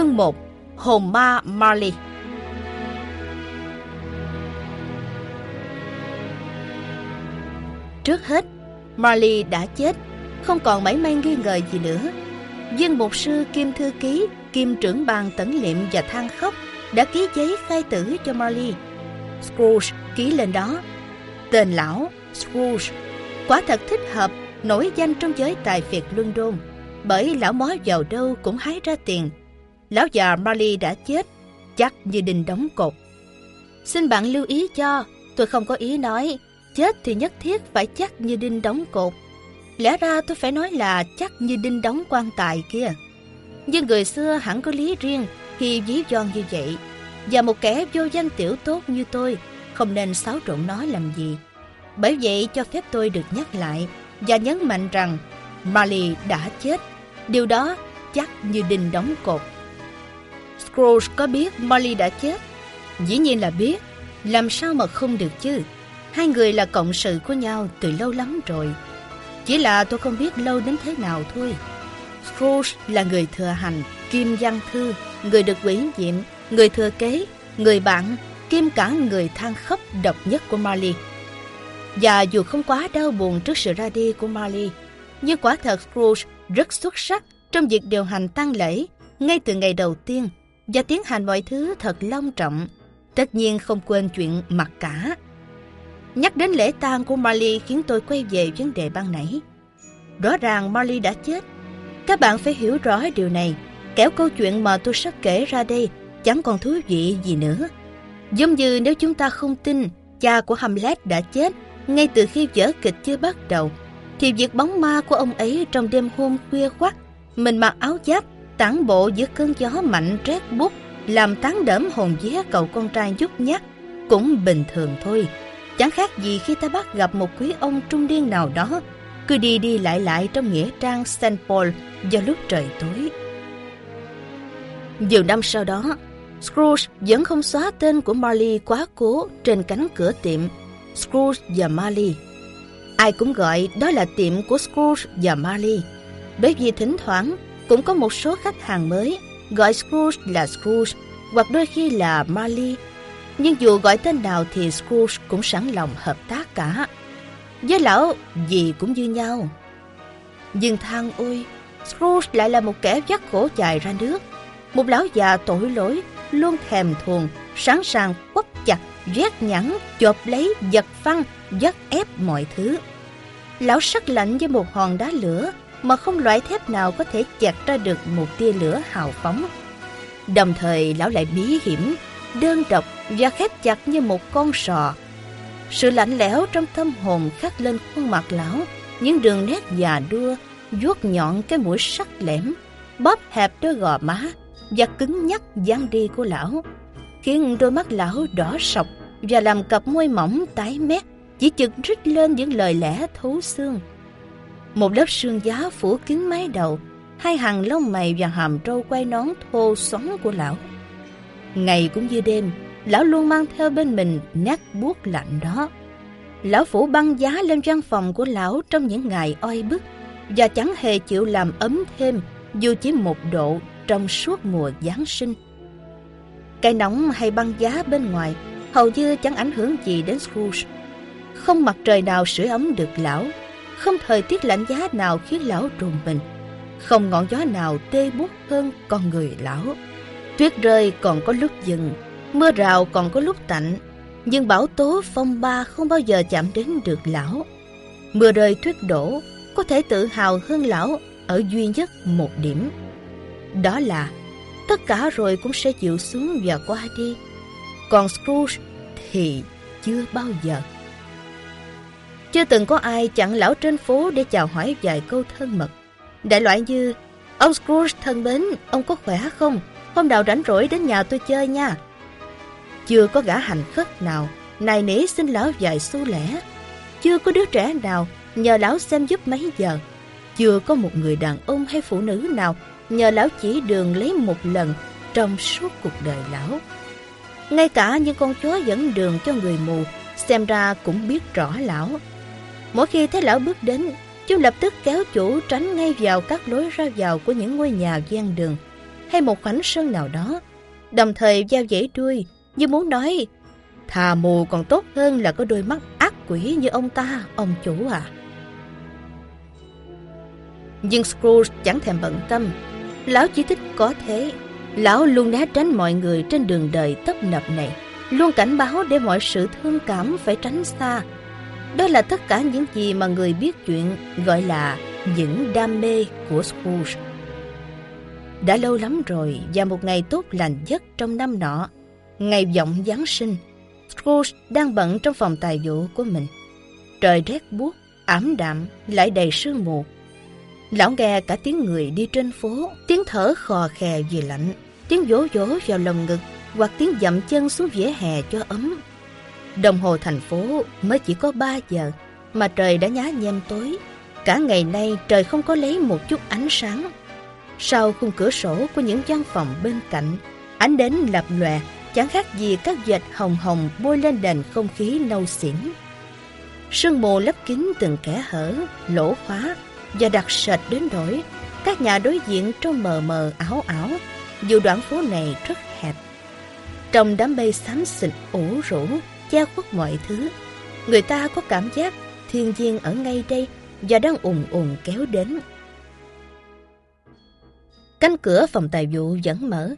Chương 1 Hồn ma Marley Trước hết, Marley đã chết, không còn mảy may nghi ngờ gì nữa. Viên mục sư kim thư ký, kim trưởng ban tẩn liệm và than khóc đã ký giấy khai tử cho Marley. Scrooge ký lên đó. Tên lão Scrooge quả thật thích hợp nổi danh trong giới tài phiệt London bởi lão mó vào đâu cũng hái ra tiền. Lão già Marley đã chết, chắc như đinh đóng cột. Xin bạn lưu ý cho, tôi không có ý nói chết thì nhất thiết phải chắc như đinh đóng cột. Lẽ ra tôi phải nói là chắc như đinh đóng quan tài kia. Nhưng người xưa hẳn có lý riêng khi ví von như vậy. Và một kẻ vô danh tiểu tốt như tôi không nên xáo trộn nó làm gì. Bởi vậy cho phép tôi được nhắc lại và nhấn mạnh rằng Marley đã chết. Điều đó chắc như đinh đóng cột. Scrooge có biết Molly đã chết? Dĩ nhiên là biết. Làm sao mà không được chứ? Hai người là cộng sự của nhau từ lâu lắm rồi. Chỉ là tôi không biết lâu đến thế nào thôi. Scrooge là người thừa hành, kim văn thư, người được ủy nhiệm, người thừa kế, người bạn, kim cả người than khóc độc nhất của Marley. Và dù không quá đau buồn trước sự ra đi của Marley, nhưng quả thật Scrooge rất xuất sắc trong việc điều hành tang lễ ngay từ ngày đầu tiên và tiến hành mọi thứ thật long trọng. Tất nhiên không quên chuyện mặc cả. Nhắc đến lễ tang của Marley khiến tôi quay về vấn đề ban nãy. Rõ ràng Marley đã chết. Các bạn phải hiểu rõ điều này. Kéo câu chuyện mà tôi sắp kể ra đây chẳng còn thú vị gì nữa. Giống như nếu chúng ta không tin cha của Hamlet đã chết ngay từ khi vở kịch chưa bắt đầu, thì việc bóng ma của ông ấy trong đêm hôm khuya khoắt, mình mặc áo giáp, tản bộ giữa cơn gió mạnh rét bút, làm tán đẫm hồn vía cậu con trai nhút nhát, cũng bình thường thôi. Chẳng khác gì khi ta bắt gặp một quý ông trung niên nào đó, cứ đi đi lại lại trong nghĩa trang St. Paul vào lúc trời tối. Nhiều năm sau đó, Scrooge vẫn không xóa tên của Marley quá cố trên cánh cửa tiệm Scrooge và Marley. Ai cũng gọi đó là tiệm của Scrooge và Marley. Bởi vì thỉnh thoảng cũng có một số khách hàng mới gọi Scrooge là Scrooge hoặc đôi khi là Marley. Nhưng dù gọi tên nào thì Scrooge cũng sẵn lòng hợp tác cả. Với lão, gì cũng như nhau. Nhưng thang ôi, Scrooge lại là một kẻ dắt khổ dài ra nước. Một lão già tội lỗi, luôn thèm thuồng, sẵn sàng quắp chặt rét nhẵn, chộp lấy, giật phăng, dắt ép mọi thứ. Lão sắc lạnh với một hòn đá lửa mà không loại thép nào có thể chặt ra được một tia lửa hào phóng. Đồng thời lão lại bí hiểm, đơn độc và khép chặt như một con sò. Sự lạnh lẽo trong tâm hồn khắc lên khuôn mặt lão, những đường nét già đua, vuốt nhọn cái mũi sắc lẻm, bóp hẹp đôi gò má và cứng nhắc dáng đi của lão khiến đôi mắt lão đỏ sọc và làm cặp môi mỏng tái mét chỉ chực rít lên những lời lẽ thấu xương. Một lớp sương giá phủ kín mái đầu, hai hàng lông mày và hàm trâu quay nón thô xoắn của lão. Ngày cũng như đêm, lão luôn mang theo bên mình nét buốt lạnh đó. Lão phủ băng giá lên văn phòng của lão trong những ngày oi bức và chẳng hề chịu làm ấm thêm dù chỉ một độ trong suốt mùa Giáng sinh. Cái nóng hay băng giá bên ngoài hầu như chẳng ảnh hưởng gì đến Scrooge. Không mặt trời nào sưởi ấm được lão, không thời tiết lạnh giá nào khiến lão trùng mình, không ngọn gió nào tê buốt hơn con người lão. Tuyết rơi còn có lúc dừng, mưa rào còn có lúc tạnh, nhưng bão tố phong ba không bao giờ chạm đến được lão. Mưa rơi tuyết đổ có thể tự hào hơn lão ở duy nhất một điểm. Đó là tất cả rồi cũng sẽ chịu xuống và qua đi. Còn Scrooge thì chưa bao giờ. Chưa từng có ai chặn lão trên phố để chào hỏi vài câu thân mật. Đại loại như, ông Scrooge thân mến, ông có khỏe không? Hôm nào rảnh rỗi đến nhà tôi chơi nha. Chưa có gã hành khất nào, nài nỉ xin lão vài xu lẻ. Chưa có đứa trẻ nào nhờ lão xem giúp mấy giờ. Chưa có một người đàn ông hay phụ nữ nào nhờ lão chỉ đường lấy một lần trong suốt cuộc đời lão. Ngay cả những con chó dẫn đường cho người mù xem ra cũng biết rõ lão. Mỗi khi thấy lão bước đến, chúng lập tức kéo chủ tránh ngay vào các lối ra vào của những ngôi nhà gian đường. hay một khoảnh sân nào đó, đồng thời giao dãy đuôi như muốn nói thà mù còn tốt hơn là có đôi mắt ác quỷ như ông ta, ông chủ à. Nhưng Scrooge chẳng thèm bận tâm, lão chỉ thích có thế. Lão luôn né tránh mọi người trên đường đời tấp nập này, luôn cảnh báo để mọi sự thương cảm phải tránh xa. Đó là tất cả những gì mà người biết chuyện gọi là những đam mê của Scrooge. Đã lâu lắm rồi và một ngày tốt lành nhất trong năm nọ, ngày vọng Giáng sinh, Scrooge đang bận trong phòng tài vụ của mình. Trời rét buốt, ảm đạm, lại đầy sương mù. Lão nghe cả tiếng người đi trên phố, tiếng thở khò khè vì lạnh, tiếng vỗ vỗ vào lồng ngực hoặc tiếng dậm chân xuống vỉa hè cho ấm. Đồng hồ thành phố mới chỉ có 3 giờ mà trời đã nhá nhem tối. Cả ngày nay trời không có lấy một chút ánh sáng. Sau khung cửa sổ của những gian phòng bên cạnh, ánh đến lập lòe chẳng khác gì các dệt hồng hồng bôi lên nền không khí nâu xỉn. Sương mù lấp kín từng kẻ hở, lỗ khóa và đặc sệt đến nỗi các nhà đối diện trông mờ mờ ảo ảo dù đoạn phố này rất hẹp. Trong đám mây xám xịt ủ rũ, che khuất mọi thứ, người ta có cảm giác thiên nhiên ở ngay đây và đang ùn ùn kéo đến. Cánh cửa phòng tài vụ vẫn mở,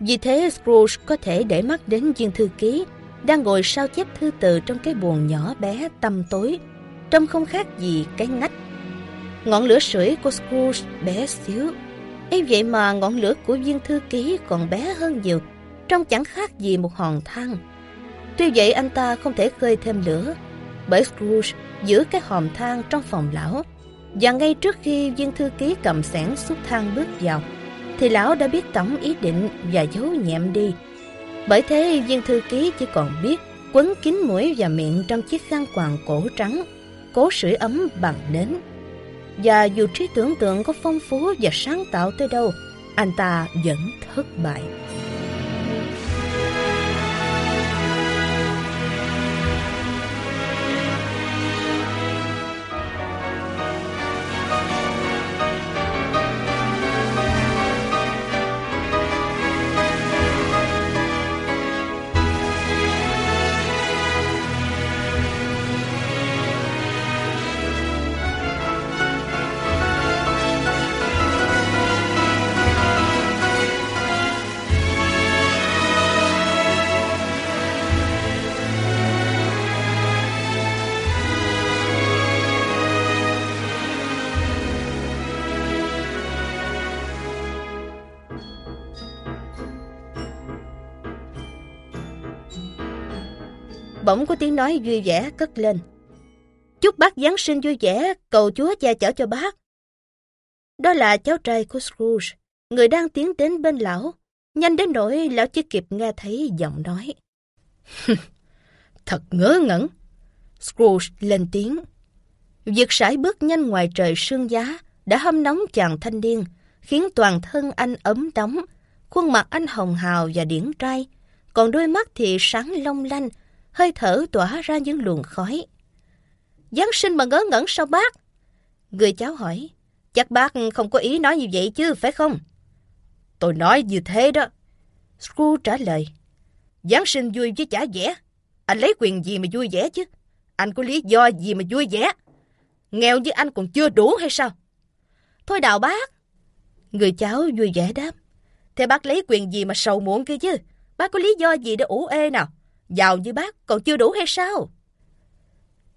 vì thế Scrooge có thể để mắt đến viên thư ký đang ngồi sao chép thư từ trong cái buồng nhỏ bé tăm tối, trông không khác gì cái ngách. Ngọn lửa sưởi của Scrooge bé xíu, ấy vậy mà ngọn lửa của viên thư ký còn bé hơn nhiều, trông chẳng khác gì một hòn than. Tuy vậy anh ta không thể khơi thêm lửa, bởi Scrooge giữ cái hòm than trong phòng lão, và ngay trước khi viên thư ký cầm sẻn xúc than bước vào, thì lão đã biết tổng ý định và giấu nhẹm đi. Bởi thế viên thư ký chỉ còn biết quấn kín mũi và miệng trong chiếc khăn quàng cổ trắng, cố sưởi ấm bằng nến. Và dù trí tưởng tượng có phong phú và sáng tạo tới đâu, anh ta vẫn thất bại. Bỗng có tiếng nói vui vẻ cất lên. Chúc bác Giáng sinh vui vẻ, cầu Chúa che chở cho bác. Đó là cháu trai của Scrooge, người đang tiến đến bên lão. Nhanh đến nỗi lão chưa kịp nghe thấy giọng nói. Thật ngớ ngẩn. Scrooge lên tiếng. Việc sải bước nhanh ngoài trời sương giá đã hâm nóng chàng thanh niên, khiến toàn thân anh ấm nóng, khuôn mặt anh hồng hào và điển trai, còn đôi mắt thì sáng long lanh, hơi thở tỏa ra những luồng khói. Giáng sinh mà ngớ ngẩn sao bác? Người cháu hỏi, chắc bác không có ý nói như vậy chứ, phải không? Tôi nói như thế đó. Scrooge trả lời, Giáng sinh vui chứ chả dễ. Anh lấy quyền gì mà vui vẻ chứ? Anh có lý do gì mà vui vẻ? Nghèo như anh còn chưa đủ hay sao? Thôi đào bác. Người cháu vui vẻ đáp. Thế bác lấy quyền gì mà sầu muộn kia chứ? Bác có lý do gì để ủ ê nào? Giàu như bác còn chưa đủ hay sao?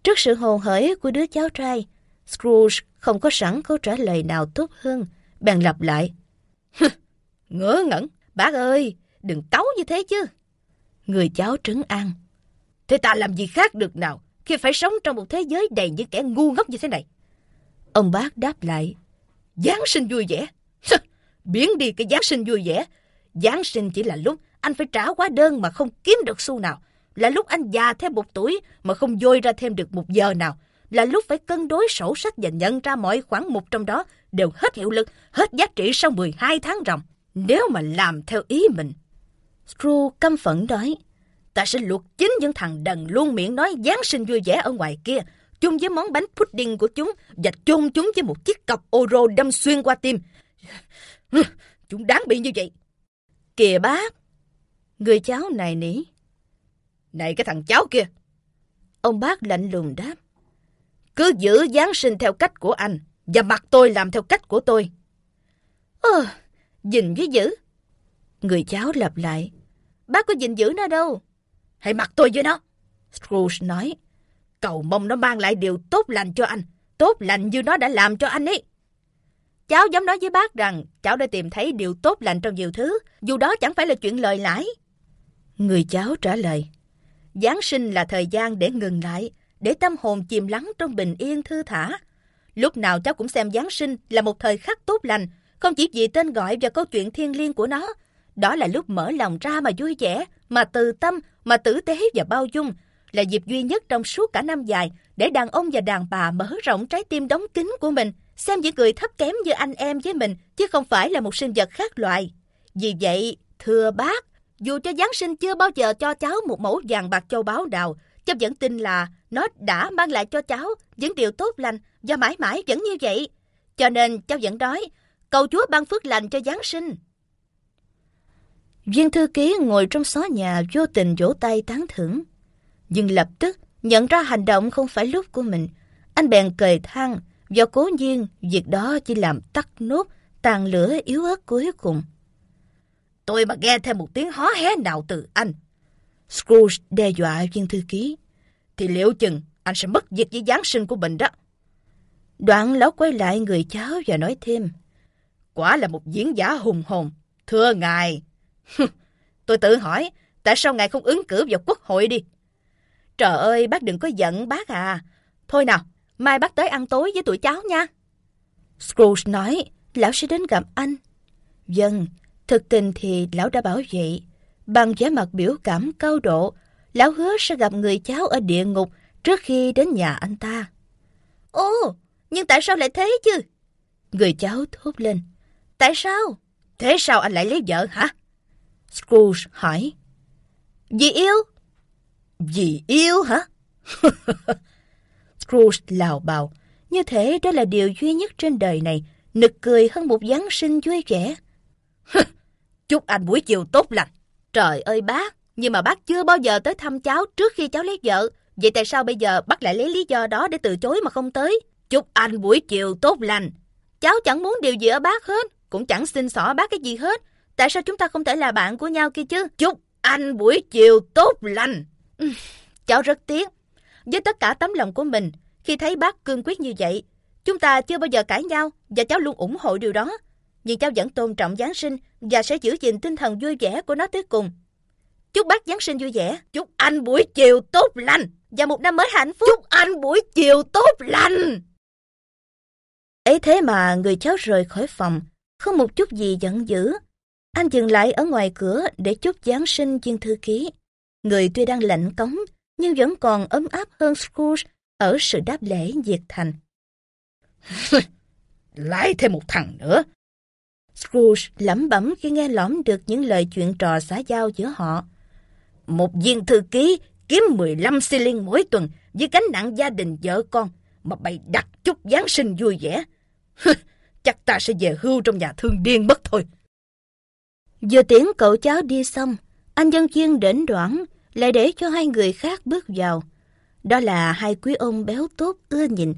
Trước sự hồ hởi của đứa cháu trai, Scrooge không có sẵn câu trả lời nào tốt hơn, bèn lặp lại. Ngớ ngẩn, bác ơi, đừng cáu như thế chứ. Người cháu trấn an. Thế ta làm gì khác được nào khi phải sống trong một thế giới đầy những kẻ ngu ngốc như thế này? Ông bác đáp lại. Giáng sinh vui vẻ. Biến đi cái Giáng sinh vui vẻ. Giáng sinh chỉ là lúc anh phải trả quá đơn mà không kiếm được xu nào. Là lúc anh già thêm một tuổi mà không dôi ra thêm được một giờ nào. Là lúc phải cân đối sổ sách và nhận ra mọi khoản mục trong đó đều hết hiệu lực, hết giá trị sau 12 tháng ròng. Nếu mà làm theo ý mình. Screw căm phẫn nói, ta sẽ luộc chính những thằng đần luôn miệng nói Giáng sinh vui vẻ ở ngoài kia, chung với món bánh pudding của chúng và chôn chúng với một chiếc cọc oro đâm xuyên qua tim. Chúng đáng bị như vậy. Kìa bác, người cháu này nỉ. Này cái thằng cháu kia. Ông bác lạnh lùng đáp. Cứ giữ Giáng sinh theo cách của anh và mặc tôi làm theo cách của tôi. Ơ, gìn với giữ. Người cháu lặp lại. Bác có gìn giữ nó đâu. Hãy mặc tôi với nó. Scrooge nói. Cầu mong nó mang lại điều tốt lành cho anh. Tốt lành như nó đã làm cho anh ấy. Cháu dám nói với bác rằng cháu đã tìm thấy điều tốt lành trong nhiều thứ, dù đó chẳng phải là chuyện lời lãi. Người cháu trả lời. Giáng sinh là thời gian để ngừng lại, để tâm hồn chìm lắng trong bình yên thư thả. Lúc nào cháu cũng xem Giáng sinh là một thời khắc tốt lành, không chỉ vì tên gọi và câu chuyện thiêng liêng của nó. Đó là lúc mở lòng ra mà vui vẻ, mà từ tâm, mà tử tế và bao dung, là dịp duy nhất trong suốt cả năm dài để đàn ông và đàn bà mở rộng trái tim đóng kín của mình, xem những người thấp kém như anh em với mình, chứ không phải là một sinh vật khác loại. Vì vậy, thưa bác, dù cho Giáng sinh chưa bao giờ cho cháu một mẫu vàng bạc châu báu nào, cháu vẫn tin là nó đã mang lại cho cháu những điều tốt lành và mãi mãi vẫn như vậy. Cho nên cháu vẫn nói, cầu Chúa ban phước lành cho Giáng sinh. Viên thư ký ngồi trong xó nhà vô tình vỗ tay tán thưởng. Nhưng lập tức nhận ra hành động không phải lúc của mình. Anh bèn cười than, do cố nhiên việc đó chỉ làm tắt nốt tàn lửa yếu ớt cuối cùng. Tôi mà nghe thêm một tiếng hó hé nào từ anh. Scrooge đe dọa viên thư ký. Thì liệu chừng anh sẽ mất việc với Giáng sinh của mình đó. Đoạn lão quay lại người cháu và nói thêm. Quả là một diễn giả hùng hồn. Thưa ngài. Tôi tự hỏi, tại sao ngài không ứng cử vào quốc hội đi? Trời ơi, bác đừng có giận bác à. Thôi nào, mai bác tới ăn tối với tụi cháu nha. Scrooge nói, lão sẽ đến gặp anh. Dân, thực tình thì lão đã bảo vậy. Bằng vẻ mặt biểu cảm cao độ, lão hứa sẽ gặp người cháu ở địa ngục trước khi đến nhà anh ta. Ồ, nhưng tại sao lại thế chứ? Người cháu thốt lên. Tại sao? Thế sao anh lại lấy vợ hả? Scrooge hỏi. Vì yêu? Vì yêu hả? Scrooge lào bào. Như thế đó là điều duy nhất trên đời này nực cười hơn một Giáng sinh vui vẻ. Chúc anh buổi chiều tốt lành. Trời ơi bác, nhưng mà bác chưa bao giờ tới thăm cháu trước khi cháu lấy vợ. Vậy tại sao bây giờ bác lại lấy lý do đó để từ chối mà không tới? Chúc anh buổi chiều tốt lành. Cháu chẳng muốn điều gì ở bác hết, cũng chẳng xin xỏ bác cái gì hết. Tại sao chúng ta không thể là bạn của nhau kia chứ? Chúc anh buổi chiều tốt lành. cháu rất tiếc. Với tất cả tấm lòng của mình, khi thấy bác cương quyết như vậy, chúng ta chưa bao giờ cãi nhau và cháu luôn ủng hộ điều đó. Nhưng cháu vẫn tôn trọng Giáng sinh và sẽ giữ gìn tinh thần vui vẻ của nó tới cùng. Chúc bác Giáng sinh vui vẻ. Chúc anh buổi chiều tốt lành. Và một năm mới hạnh phúc. Chúc anh buổi chiều tốt lành. Ấy thế mà người cháu rời khỏi phòng, không một chút gì giận dữ. Anh dừng lại ở ngoài cửa để chúc Giáng sinh viên thư ký. Người tuy đang lạnh cống, nhưng vẫn còn ấm áp hơn Scrooge ở sự đáp lễ nhiệt thành. Lại thêm một thằng nữa. Scrooge lẩm bẩm khi nghe lõm được những lời chuyện trò xã giao giữa họ. Một viên thư ký kiếm 15 xi liên mỗi tuần với gánh nặng gia đình vợ con mà bày đặt chút Giáng sinh vui vẻ. Chắc ta sẽ về hưu trong nhà thương điên mất thôi. Vừa tiễn cậu cháu đi xong, anh dân chuyên đến đoạn lại để cho hai người khác bước vào. Đó là hai quý ông béo tốt ưa nhìn.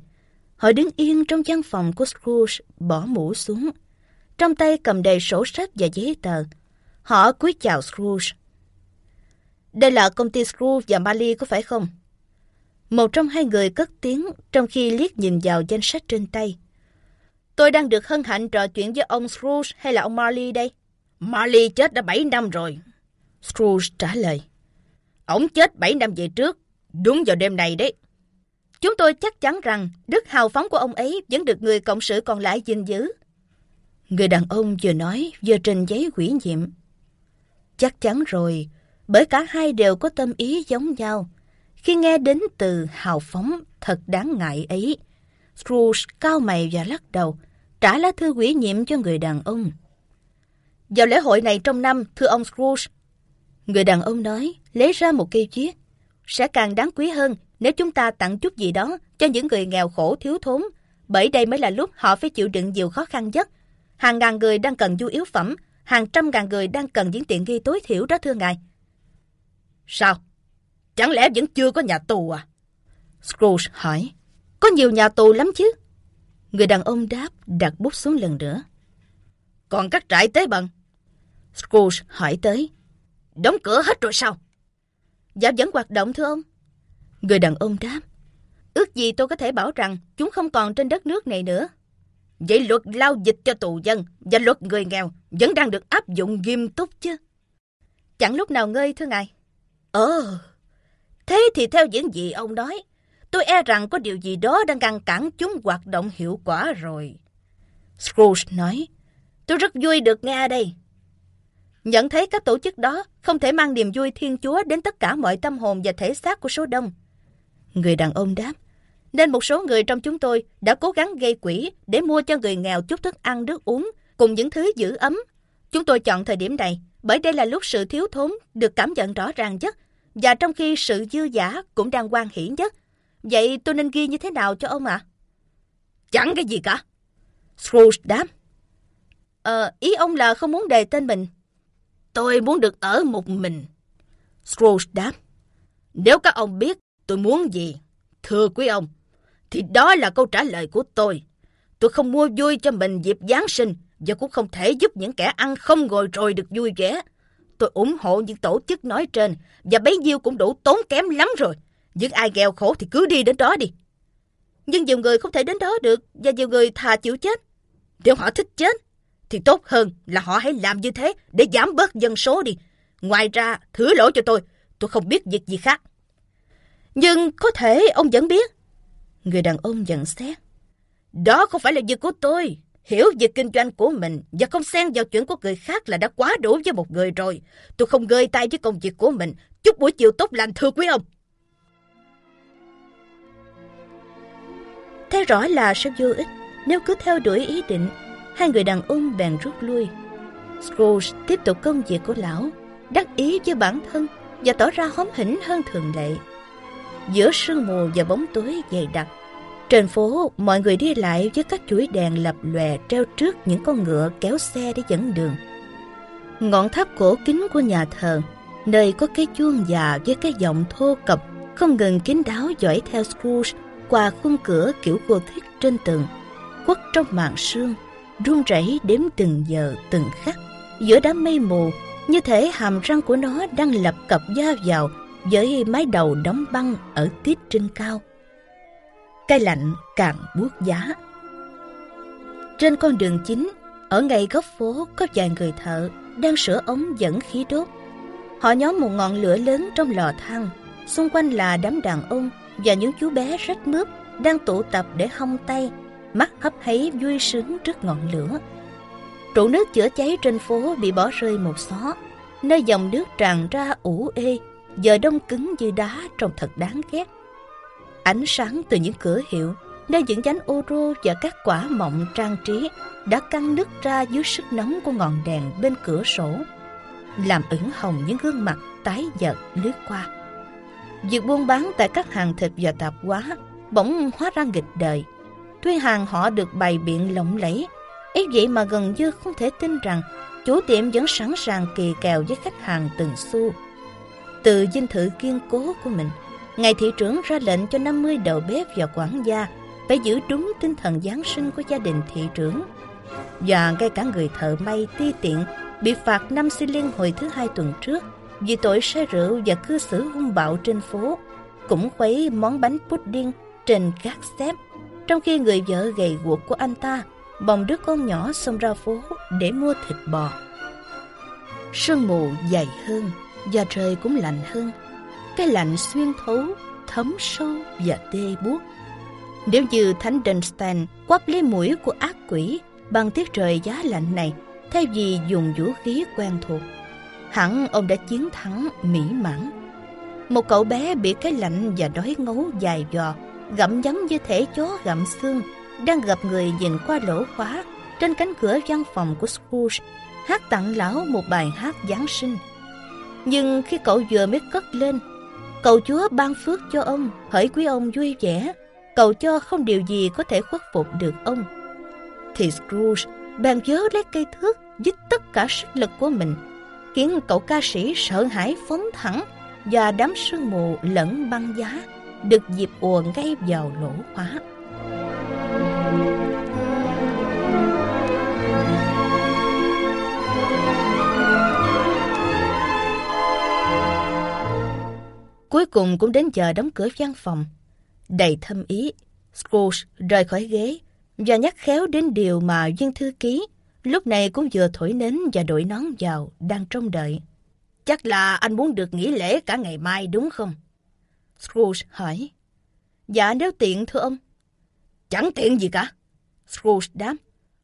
Họ đứng yên trong căn phòng của Scrooge, bỏ mũ xuống. Trong tay cầm đầy sổ sách và giấy tờ. Họ cúi chào Scrooge. Đây là công ty Scrooge và Mali có phải không? Một trong hai người cất tiếng trong khi liếc nhìn vào danh sách trên tay. Tôi đang được hân hạnh trò chuyện với ông Scrooge hay là ông Marley đây? Marley chết đã 7 năm rồi. Scrooge trả lời. Ông chết 7 năm về trước, đúng vào đêm này đấy. Chúng tôi chắc chắn rằng đức hào phóng của ông ấy vẫn được người cộng sự còn lại gìn giữ. Người đàn ông vừa nói vừa trình giấy quỷ nhiệm. Chắc chắn rồi, bởi cả hai đều có tâm ý giống nhau. Khi nghe đến từ hào phóng thật đáng ngại ấy, Scrooge cao mày và lắc đầu, trả lá thư quỷ nhiệm cho người đàn ông. Vào lễ hội này trong năm, thưa ông Scrooge, người đàn ông nói, lấy ra một cây chiếc. Sẽ càng đáng quý hơn nếu chúng ta tặng chút gì đó cho những người nghèo khổ thiếu thốn, bởi đây mới là lúc họ phải chịu đựng nhiều khó khăn nhất. Hàng ngàn người đang cần du yếu phẩm, hàng trăm ngàn người đang cần những tiện nghi tối thiểu đó thưa ngài. Sao? Chẳng lẽ vẫn chưa có nhà tù à? Scrooge hỏi. Có nhiều nhà tù lắm chứ. Người đàn ông đáp đặt bút xuống lần nữa. Còn các trại tế bần? Scrooge hỏi tới. Đóng cửa hết rồi sao? Dạ vẫn hoạt động thưa ông. Người đàn ông đáp. Ước gì tôi có thể bảo rằng chúng không còn trên đất nước này nữa. Vậy luật lao dịch cho tù dân và luật người nghèo vẫn đang được áp dụng nghiêm túc chứ? Chẳng lúc nào ngơi thưa ngài. Ờ, thế thì theo những gì ông nói, tôi e rằng có điều gì đó đang ngăn cản chúng hoạt động hiệu quả rồi. Scrooge nói, tôi rất vui được nghe đây. Nhận thấy các tổ chức đó không thể mang niềm vui Thiên Chúa đến tất cả mọi tâm hồn và thể xác của số đông. Người đàn ông đáp, nên một số người trong chúng tôi đã cố gắng gây quỹ để mua cho người nghèo chút thức ăn nước uống cùng những thứ giữ ấm. Chúng tôi chọn thời điểm này bởi đây là lúc sự thiếu thốn được cảm nhận rõ ràng nhất và trong khi sự dư giả cũng đang quan hiển nhất. Vậy tôi nên ghi như thế nào cho ông ạ? À? Chẳng cái gì cả. Scrooge đáp. Ờ, ý ông là không muốn đề tên mình. Tôi muốn được ở một mình. Scrooge đáp. Nếu các ông biết tôi muốn gì, thưa quý ông, thì đó là câu trả lời của tôi. Tôi không mua vui cho mình dịp Giáng sinh và cũng không thể giúp những kẻ ăn không ngồi rồi được vui vẻ. Tôi ủng hộ những tổ chức nói trên và bấy nhiêu cũng đủ tốn kém lắm rồi. Những ai nghèo khổ thì cứ đi đến đó đi. Nhưng nhiều người không thể đến đó được và nhiều người thà chịu chết. Nếu họ thích chết thì tốt hơn là họ hãy làm như thế để giảm bớt dân số đi. Ngoài ra, thứ lỗi cho tôi, tôi không biết việc gì khác. Nhưng có thể ông vẫn biết. Người đàn ông nhận xét. Đó không phải là việc của tôi. Hiểu việc kinh doanh của mình và không xen vào chuyện của người khác là đã quá đủ với một người rồi. Tôi không gơi tay với công việc của mình. Chúc buổi chiều tốt lành thưa quý ông. Thế rõ là sẽ vô ích nếu cứ theo đuổi ý định. Hai người đàn ông bèn rút lui. Scrooge tiếp tục công việc của lão, đắc ý với bản thân và tỏ ra hóm hỉnh hơn thường lệ. Giữa sương mù và bóng tối dày đặc, trên phố, mọi người đi lại với các chuỗi đèn lập lòe treo trước những con ngựa kéo xe để dẫn đường. Ngọn tháp cổ kính của nhà thờ, nơi có cái chuông già với cái giọng thô cập, không ngừng kín đáo dõi theo Scrooge qua khung cửa kiểu cô thích trên tường, quất trong màn sương, run rẩy đếm từng giờ từng khắc. Giữa đám mây mù, như thể hàm răng của nó đang lập cập da vào với mái đầu đóng băng ở tiết trên cao cái lạnh càng buốt giá. Trên con đường chính, ở ngay góc phố có vài người thợ đang sửa ống dẫn khí đốt. Họ nhóm một ngọn lửa lớn trong lò than, xung quanh là đám đàn ông và những chú bé rách mướp đang tụ tập để hong tay, mắt hấp háy vui sướng trước ngọn lửa. Trụ nước chữa cháy trên phố bị bỏ rơi một xó, nơi dòng nước tràn ra ủ ê, giờ đông cứng như đá trông thật đáng ghét. Ánh sáng từ những cửa hiệu, nơi những nhánh ô rô và các quả mọng trang trí đã căng nứt ra dưới sức nóng của ngọn đèn bên cửa sổ, làm ửng hồng những gương mặt tái nhợt lướt qua. Việc buôn bán tại các hàng thịt và tạp hóa bỗng hóa ra nghịch đời. Tuy hàng họ được bày biện lộng lẫy, ấy vậy mà gần như không thể tin rằng chủ tiệm vẫn sẵn sàng kỳ kèo với khách hàng từng xu. Từ dinh thự kiên cố của mình, Ngài thị trưởng ra lệnh cho 50 đầu bếp và quản gia phải giữ đúng tinh thần Giáng sinh của gia đình thị trưởng. Và ngay cả người thợ may ti tiện bị phạt 5 xi liên hồi thứ hai tuần trước vì tội say rượu và cư xử hung bạo trên phố, cũng khuấy món bánh pudding trên gác xếp, trong khi người vợ gầy guộc của anh ta bồng đứa con nhỏ xông ra phố để mua thịt bò. Sương mù dày hơn và trời cũng lạnh hơn cái lạnh xuyên thấu, thấm sâu và tê buốt. Nếu như Thánh Dunstan quắp lấy mũi của ác quỷ bằng tiết trời giá lạnh này, thay vì dùng vũ khí quen thuộc, hẳn ông đã chiến thắng mỹ mãn. Một cậu bé bị cái lạnh và đói ngấu dài dò, gặm nhấm như thể chó gặm xương, đang gặp người nhìn qua lỗ khóa trên cánh cửa văn phòng của Scrooge, hát tặng lão một bài hát Giáng sinh. Nhưng khi cậu vừa mới cất lên Cầu Chúa ban phước cho ông, hỡi quý ông vui vẻ, cầu cho không điều gì có thể khuất phục được ông. Thì Scrooge bèn vớ lấy cây thước dích tất cả sức lực của mình, khiến cậu ca sĩ sợ hãi phóng thẳng và đám sương mù lẫn băng giá được dịp ùa ngay vào lỗ khóa. Cuối cùng cũng đến giờ đóng cửa văn phòng. Đầy thâm ý, Scrooge rời khỏi ghế và nhắc khéo đến điều mà viên thư ký lúc này cũng vừa thổi nến và đội nón vào đang trông đợi. Chắc là anh muốn được nghỉ lễ cả ngày mai đúng không? Scrooge hỏi. Dạ nếu tiện thưa ông. Chẳng tiện gì cả. Scrooge đáp.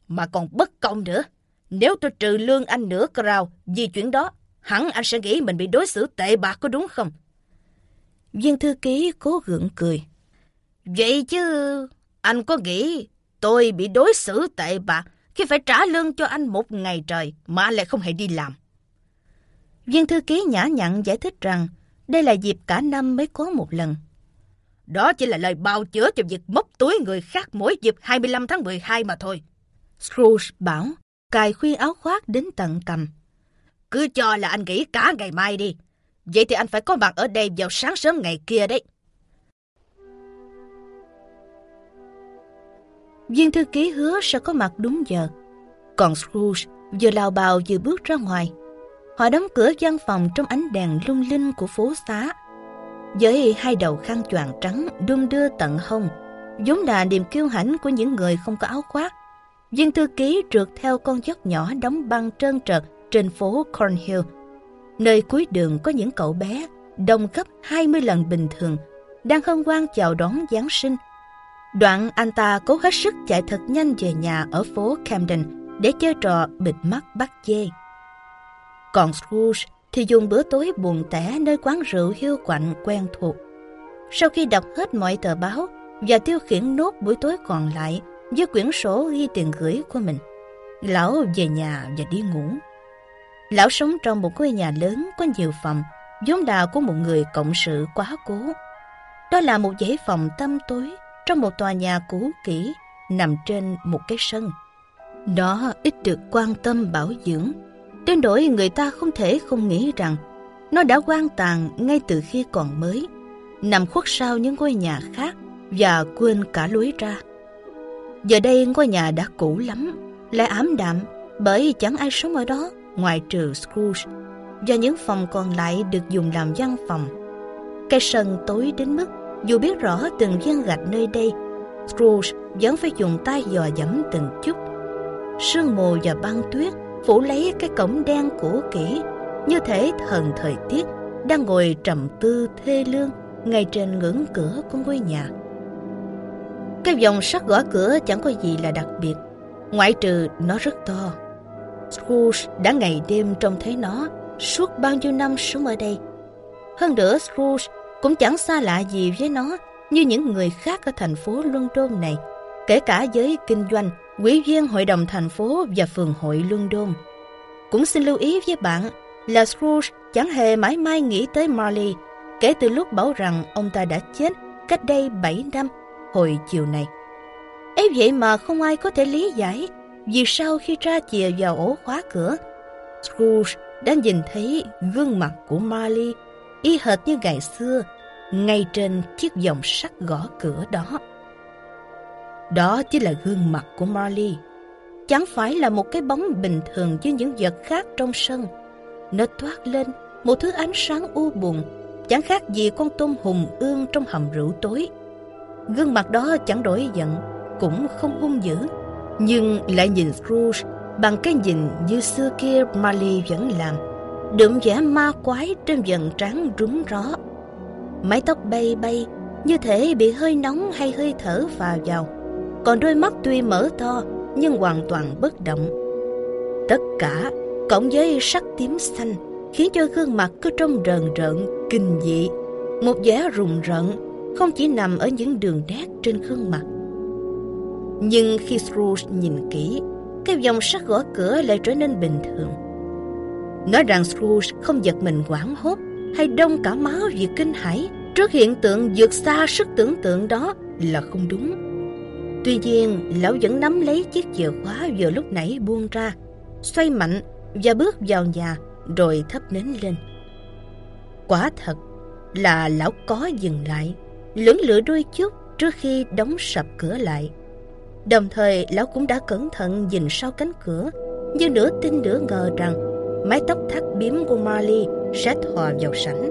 Mà còn bất công nữa. Nếu tôi trừ lương anh nửa crown vì chuyện đó, hẳn anh sẽ nghĩ mình bị đối xử tệ bạc có đúng không? Viên thư ký cố gượng cười. Vậy chứ anh có nghĩ tôi bị đối xử tệ bạc khi phải trả lương cho anh một ngày trời mà anh lại không hề đi làm? Viên thư ký nhã nhặn giải thích rằng đây là dịp cả năm mới có một lần. Đó chỉ là lời bào chữa cho việc móc túi người khác mỗi dịp 25 tháng 12 mà thôi. Scrooge bảo, cài khuyên áo khoác đến tận cầm. Cứ cho là anh nghỉ cả ngày mai đi. Vậy thì anh phải có mặt ở đây vào sáng sớm ngày kia đấy. Viên thư ký hứa sẽ có mặt đúng giờ. Còn Scrooge vừa lao bào vừa bước ra ngoài. Họ đóng cửa văn phòng trong ánh đèn lung linh của phố xá. Với hai đầu khăn choàng trắng đung đưa tận hông, vốn là niềm kiêu hãnh của những người không có áo khoác. Viên thư ký trượt theo con dốc nhỏ đóng băng trơn trượt trên phố Cornhill nơi cuối đường có những cậu bé đông gấp 20 lần bình thường đang hân hoan chào đón Giáng sinh. Đoạn anh ta cố hết sức chạy thật nhanh về nhà ở phố Camden để chơi trò bịt mắt bắt dê. Còn Scrooge thì dùng bữa tối buồn tẻ nơi quán rượu hiu quạnh quen thuộc. Sau khi đọc hết mọi tờ báo và tiêu khiển nốt buổi tối còn lại với quyển sổ ghi tiền gửi của mình, lão về nhà và đi ngủ. Lão sống trong một ngôi nhà lớn có nhiều phòng, vốn là của một người cộng sự quá cố. Đó là một dãy phòng tăm tối trong một tòa nhà cũ kỹ nằm trên một cái sân. Nó ít được quan tâm bảo dưỡng, đến nỗi người ta không thể không nghĩ rằng nó đã quan tàn ngay từ khi còn mới, nằm khuất sau những ngôi nhà khác và quên cả lối ra. Giờ đây ngôi nhà đã cũ lắm, lại ám đạm bởi chẳng ai sống ở đó ngoại trừ Scrooge, và những phòng còn lại được dùng làm văn phòng. Cái sân tối đến mức dù biết rõ từng viên gạch nơi đây, Scrooge vẫn phải dùng tay dò dẫm từng chút. Sương mù và băng tuyết phủ lấy cái cổng đen cũ kỹ, như thể thần thời tiết đang ngồi trầm tư thê lương ngay trên ngưỡng cửa của ngôi nhà. Cái vòng sắt gõ cửa chẳng có gì là đặc biệt, ngoại trừ nó rất to Scrooge đã ngày đêm trông thấy nó suốt bao nhiêu năm sống ở đây. Hơn nữa Scrooge cũng chẳng xa lạ gì với nó như những người khác ở thành phố London này, kể cả giới kinh doanh, quỹ viên hội đồng thành phố và phường hội London. Cũng xin lưu ý với bạn là Scrooge chẳng hề mãi mai nghĩ tới Marley kể từ lúc bảo rằng ông ta đã chết cách đây 7 năm hồi chiều này. ấy vậy mà không ai có thể lý giải vì sau khi tra chìa vào ổ khóa cửa, Scrooge đã nhìn thấy gương mặt của Marley y hệt như ngày xưa, ngay trên chiếc vòng sắt gõ cửa đó. Đó chính là gương mặt của Marley. Chẳng phải là một cái bóng bình thường với những vật khác trong sân. Nó toát lên một thứ ánh sáng u buồn, chẳng khác gì con tôm hùm ương trong hầm rượu tối. Gương mặt đó chẳng đổi giận, cũng không hung dữ, nhưng lại nhìn Scrooge bằng cái nhìn như xưa kia Marley vẫn làm, đượm vẻ ma quái trên dần trán rúng ró. Mái tóc bay bay, như thể bị hơi nóng hay hơi thở phà vào, còn đôi mắt tuy mở to nhưng hoàn toàn bất động. Tất cả cộng với sắc tím xanh khiến cho gương mặt cứ trông rờn rợn, kinh dị, một vẻ rùng rợn không chỉ nằm ở những đường nét trên gương mặt nhưng khi Scrooge nhìn kỹ, cái dòng sắt gõ cửa lại trở nên bình thường. Nói rằng Scrooge không giật mình quảng hốt hay đông cả máu vì kinh hãi trước hiện tượng vượt xa sức tưởng tượng đó là không đúng. Tuy nhiên, lão vẫn nắm lấy chiếc chìa khóa vừa lúc nãy buông ra, xoay mạnh và bước vào nhà rồi thấp nến lên. Quả thật là lão có dừng lại, lưỡng lựa đôi chút trước khi đóng sập cửa lại. Đồng thời lão cũng đã cẩn thận nhìn sau cánh cửa, như nửa tin nửa ngờ rằng mái tóc thắt biếm của Marley sẽ thò vào sảnh.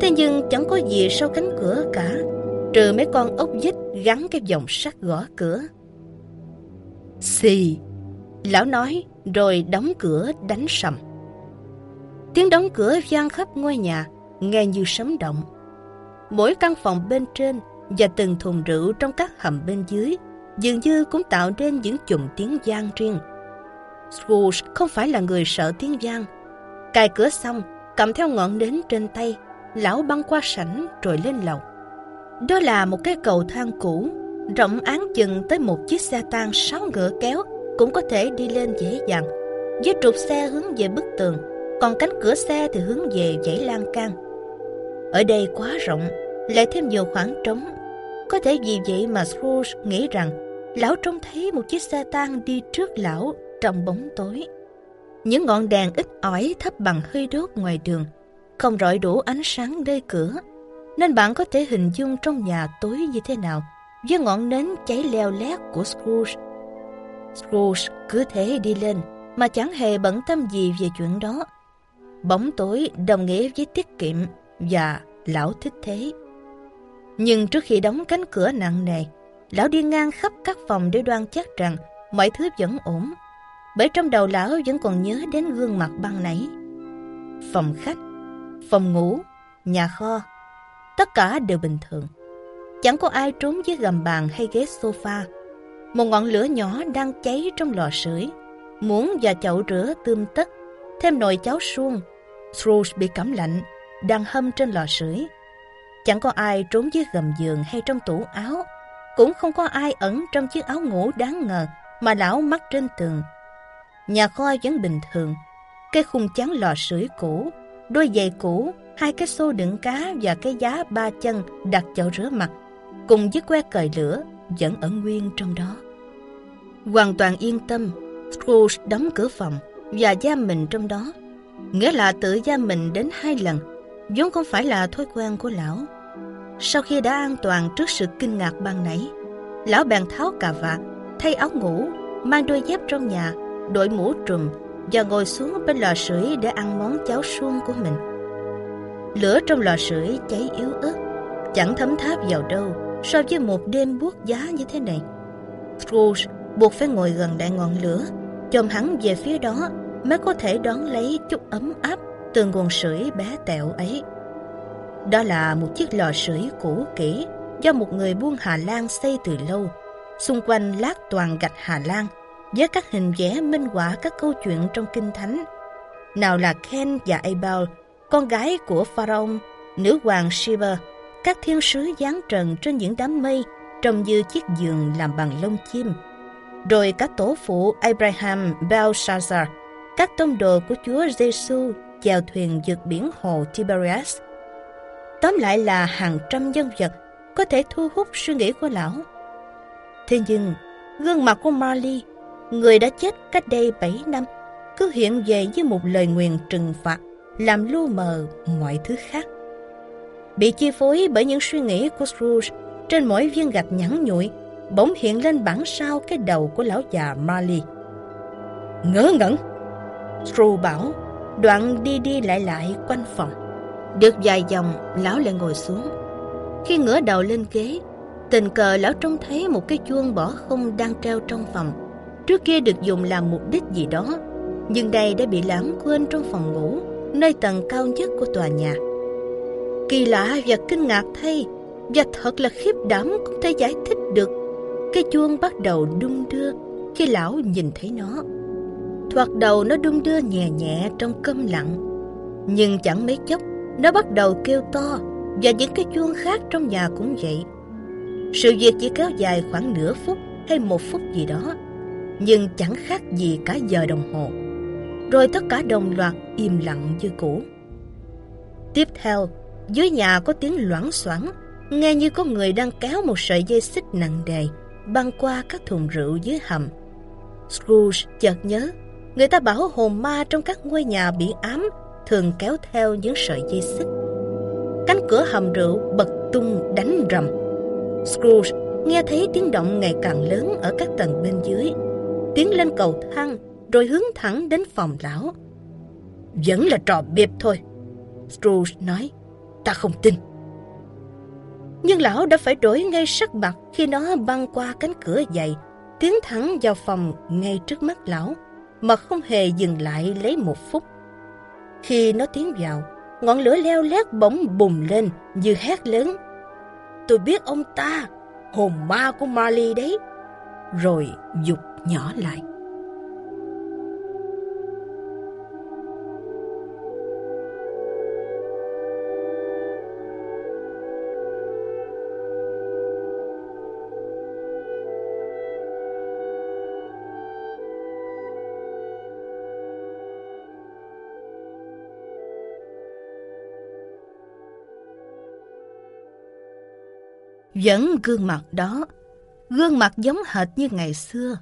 Thế nhưng chẳng có gì sau cánh cửa cả, trừ mấy con ốc vít gắn cái vòng sắt gõ cửa. Xì, lão nói rồi đóng cửa đánh sầm. Tiếng đóng cửa vang khắp ngôi nhà, nghe như sấm động. Mỗi căn phòng bên trên và từng thùng rượu trong các hầm bên dưới dường như cũng tạo nên những chùm tiếng vang riêng. Scrooge không phải là người sợ tiếng vang. Cài cửa xong, cầm theo ngọn nến trên tay, lão băng qua sảnh rồi lên lầu. Đó là một cái cầu thang cũ, rộng án chừng tới một chiếc xe tang sáu ngựa kéo cũng có thể đi lên dễ dàng. Với trục xe hướng về bức tường, còn cánh cửa xe thì hướng về dãy lan can. Ở đây quá rộng, lại thêm nhiều khoảng trống. Có thể vì vậy mà Scrooge nghĩ rằng lão trông thấy một chiếc xe tang đi trước lão trong bóng tối. Những ngọn đèn ít ỏi thấp bằng hơi đốt ngoài đường, không rọi đủ ánh sáng nơi cửa, nên bạn có thể hình dung trong nhà tối như thế nào với ngọn nến cháy leo lét của Scrooge. Scrooge cứ thế đi lên mà chẳng hề bận tâm gì về chuyện đó. Bóng tối đồng nghĩa với tiết kiệm và lão thích thế. Nhưng trước khi đóng cánh cửa nặng nề, lão đi ngang khắp các phòng để đoan chắc rằng mọi thứ vẫn ổn. Bởi trong đầu lão vẫn còn nhớ đến gương mặt băng nãy. Phòng khách, phòng ngủ, nhà kho, tất cả đều bình thường. Chẳng có ai trốn dưới gầm bàn hay ghế sofa. Một ngọn lửa nhỏ đang cháy trong lò sưởi, muỗng và chậu rửa tươm tất, thêm nồi cháo suông. Scrooge bị cảm lạnh, đang hâm trên lò sưởi. Chẳng có ai trốn dưới gầm giường hay trong tủ áo, cũng không có ai ẩn trong chiếc áo ngủ đáng ngờ mà lão mắc trên tường. Nhà kho vẫn bình thường, cái khung chắn lò sưởi cũ, đôi giày cũ, hai cái xô đựng cá và cái giá ba chân đặt chậu rửa mặt, cùng với que cời lửa vẫn ở nguyên trong đó. Hoàn toàn yên tâm, Scrooge đóng cửa phòng và giam mình trong đó. Nghĩa là tự giam mình đến hai lần, vốn không phải là thói quen của lão. Sau khi đã an toàn trước sự kinh ngạc ban nãy, lão bèn tháo cà vạt, thay áo ngủ, mang đôi dép trong nhà, đội mũ trùm và ngồi xuống bên lò sưởi để ăn món cháo suông của mình. Lửa trong lò sưởi cháy yếu ớt, chẳng thấm tháp vào đâu so với một đêm buốt giá như thế này. Scrooge buộc phải ngồi gần đại ngọn lửa, chồm hắn về phía đó mới có thể đón lấy chút ấm áp từ nguồn sưởi bé tẹo ấy. Đó là một chiếc lò sưởi cũ kỹ do một người buôn Hà Lan xây từ lâu, xung quanh lát toàn gạch Hà Lan với các hình vẽ minh họa các câu chuyện trong kinh thánh. Nào là Ken và Abel, con gái của Pharaoh, nữ hoàng Shiva, các thiên sứ giáng trần trên những đám mây trông như chiếc giường làm bằng lông chim. Rồi các tổ phụ Abraham, Belshazzar, các tông đồ của Chúa Giêsu chèo thuyền vượt biển hồ Tiberias. Tóm lại là hàng trăm nhân vật có thể thu hút suy nghĩ của lão. Thế nhưng, gương mặt của Marley, người đã chết cách đây 7 năm, cứ hiện về với một lời nguyền trừng phạt, làm lu mờ mọi thứ khác. Bị chi phối bởi những suy nghĩ của Scrooge, trên mỗi viên gạch nhẵn nhụi, bỗng hiện lên bản sao cái đầu của lão già Marley. Ngớ ngẩn! Scrooge bảo, đoạn đi đi lại lại quanh phòng. Được vài dòng lão lại ngồi xuống. Khi ngửa đầu lên ghế, tình cờ lão trông thấy một cái chuông bỏ không đang treo trong phòng. Trước kia được dùng làm mục đích gì đó, nhưng đây đã bị lãng quên trong phòng ngủ, nơi tầng cao nhất của tòa nhà. Kỳ lạ và kinh ngạc thay, và thật là khiếp đảm không thể giải thích được. Cái chuông bắt đầu đung đưa khi lão nhìn thấy nó. Thoạt đầu nó đung đưa nhẹ nhẹ trong câm lặng, nhưng chẳng mấy chốc nó bắt đầu kêu to và những cái chuông khác trong nhà cũng vậy. Sự việc chỉ kéo dài khoảng nửa phút hay một phút gì đó, nhưng chẳng khác gì cả giờ đồng hồ. Rồi tất cả đồng loạt im lặng như cũ. Tiếp theo, dưới nhà có tiếng loãng xoảng, nghe như có người đang kéo một sợi dây xích nặng đề, băng qua các thùng rượu dưới hầm. Scrooge chợt nhớ, người ta bảo hồn ma trong các ngôi nhà bị ám thường kéo theo những sợi dây xích. Cánh cửa hầm rượu bật tung đánh rầm. Scrooge nghe thấy tiếng động ngày càng lớn ở các tầng bên dưới. Tiến lên cầu thang rồi hướng thẳng đến phòng lão. Vẫn là trò biệp thôi. Scrooge nói, ta không tin. Nhưng lão đã phải đổi ngay sắc mặt khi nó băng qua cánh cửa dày, tiến thẳng vào phòng ngay trước mắt lão, mà không hề dừng lại lấy một phút. Khi nó tiến vào, ngọn lửa leo lét bỗng bùng lên như hét lớn. Tôi biết ông ta, hồn ma của Marley đấy. Rồi dục nhỏ lại. Vẫn gương mặt đó, gương mặt giống hệt như ngày xưa.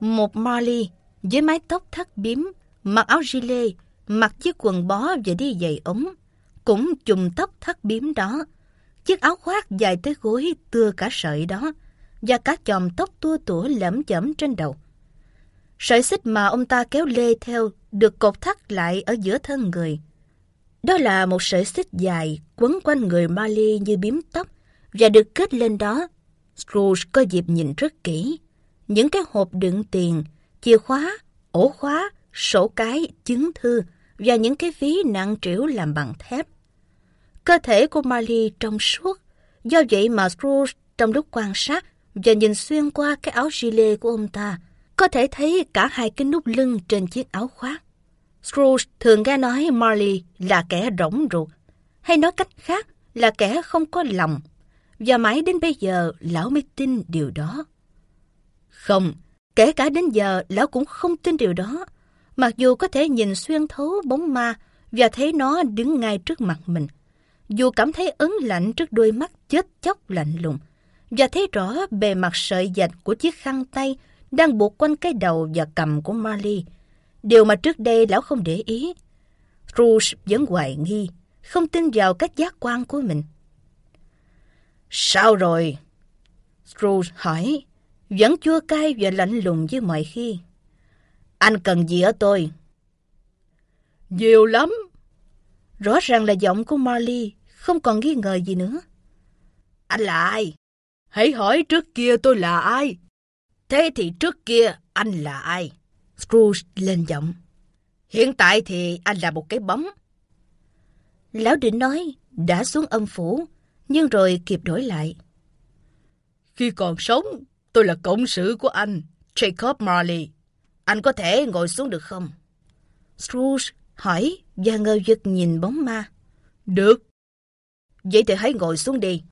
Một Marley với mái tóc thắt bím, mặc áo gilet, mặc chiếc quần bó và đi giày ống, cũng chùm tóc thắt bím đó. Chiếc áo khoác dài tới gối tưa cả sợi đó, và cả chòm tóc tua tủa lẫm chẩm trên đầu. Sợi xích mà ông ta kéo lê theo được cột thắt lại ở giữa thân người. Đó là một sợi xích dài quấn quanh người Marley như bím tóc, và được kết lên đó. Scrooge có dịp nhìn rất kỹ. Những cái hộp đựng tiền, chìa khóa, ổ khóa, sổ cái, chứng thư và những cái ví nặng trĩu làm bằng thép. Cơ thể của Marley trong suốt, do vậy mà Scrooge trong lúc quan sát và nhìn xuyên qua cái áo gilet của ông ta, có thể thấy cả hai cái nút lưng trên chiếc áo khoác. Scrooge thường nghe nói Marley là kẻ rỗng ruột, hay nói cách khác là kẻ không có lòng và mãi đến bây giờ lão mới tin điều đó. Không, kể cả đến giờ lão cũng không tin điều đó. Mặc dù có thể nhìn xuyên thấu bóng ma và thấy nó đứng ngay trước mặt mình. Dù cảm thấy ấn lạnh trước đôi mắt chết chóc lạnh lùng và thấy rõ bề mặt sợi dạch của chiếc khăn tay đang buộc quanh cái đầu và cầm của Marley. Điều mà trước đây lão không để ý. Rouge vẫn hoài nghi, không tin vào các giác quan của mình. Sao rồi? Scrooge hỏi, vẫn chua cay và lạnh lùng như mọi khi. Anh cần gì ở tôi? Nhiều lắm. Rõ ràng là giọng của Marley, không còn nghi ngờ gì nữa. Anh là ai? Hãy hỏi trước kia tôi là ai? Thế thì trước kia anh là ai? Scrooge lên giọng. Hiện tại thì anh là một cái bóng. Lão định nói, đã xuống âm phủ, nhưng rồi kịp đổi lại. Khi còn sống, tôi là cộng sự của anh, Jacob Marley. Anh có thể ngồi xuống được không? Scrooge hỏi và ngơ vực nhìn bóng ma. Được. Vậy thì hãy ngồi xuống đi.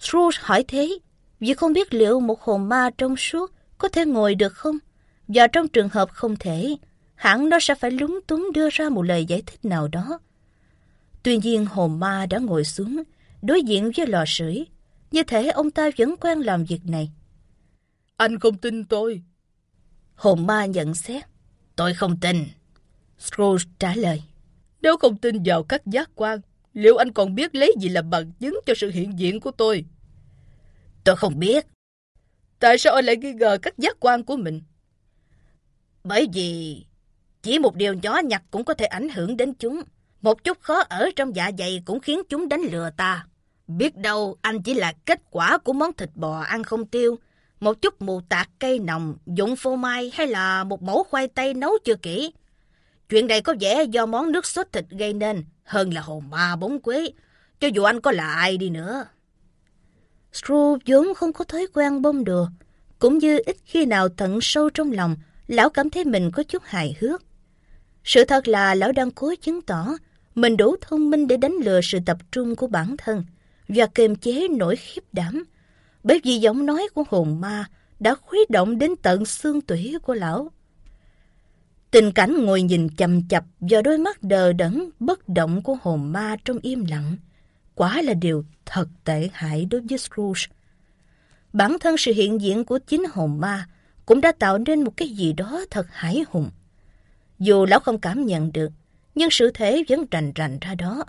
Scrooge hỏi thế vì không biết liệu một hồn ma trong suốt có thể ngồi được không? Và trong trường hợp không thể, hẳn nó sẽ phải lúng túng đưa ra một lời giải thích nào đó. Tuy nhiên hồn ma đã ngồi xuống đối diện với lò sưởi. Như thể ông ta vẫn quen làm việc này. Anh không tin tôi. Hồn ma nhận xét. Tôi không tin. Scrooge trả lời. Nếu không tin vào các giác quan, liệu anh còn biết lấy gì làm bằng chứng cho sự hiện diện của tôi? Tôi không biết. Tại sao anh lại nghi ngờ các giác quan của mình? Bởi vì chỉ một điều nhỏ nhặt cũng có thể ảnh hưởng đến chúng. Một chút khó ở trong dạ dày cũng khiến chúng đánh lừa ta. Biết đâu anh chỉ là kết quả của món thịt bò ăn không tiêu, một chút mù tạt cây nồng, dụng phô mai hay là một mẫu khoai tây nấu chưa kỹ. Chuyện này có vẻ do món nước sốt thịt gây nên, hơn là hồn ma bóng quế, cho dù anh có là ai đi nữa. Scrooge vốn không có thói quen bông đùa, cũng như ít khi nào tận sâu trong lòng, lão cảm thấy mình có chút hài hước. Sự thật là lão đang cố chứng tỏ mình đủ thông minh để đánh lừa sự tập trung của bản thân và kiềm chế nỗi khiếp đảm, bởi vì giọng nói của hồn ma đã khuấy động đến tận xương tủy của lão. Tình cảnh ngồi nhìn chầm chập vào đôi mắt đờ đẫn, bất động của hồn ma trong im lặng, quả là điều thật tệ hại đối với Scrooge. bản thân sự hiện diện của chính hồn ma cũng đã tạo nên một cái gì đó thật hải hùng. Dù lão không cảm nhận được, nhưng sự thể vẫn rành rành ra đó.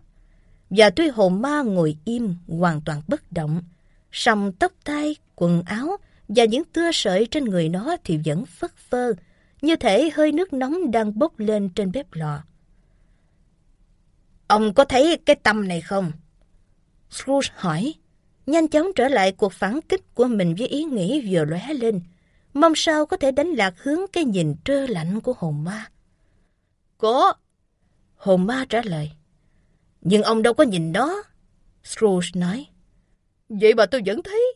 Và tuy hồn ma ngồi im, hoàn toàn bất động, song tóc tai, quần áo và những tưa sợi trên người nó thì vẫn phất phơ, như thể hơi nước nóng đang bốc lên trên bếp lò. Ông có thấy cái tâm này không? Scrooge hỏi, nhanh chóng trở lại cuộc phản kích của mình với ý nghĩ vừa lóe lên, mong sao có thể đánh lạc hướng cái nhìn trơ lạnh của hồn ma. Có. Hồn ma trả lời. Nhưng ông đâu có nhìn đó. Scrooge nói. Vậy mà tôi vẫn thấy.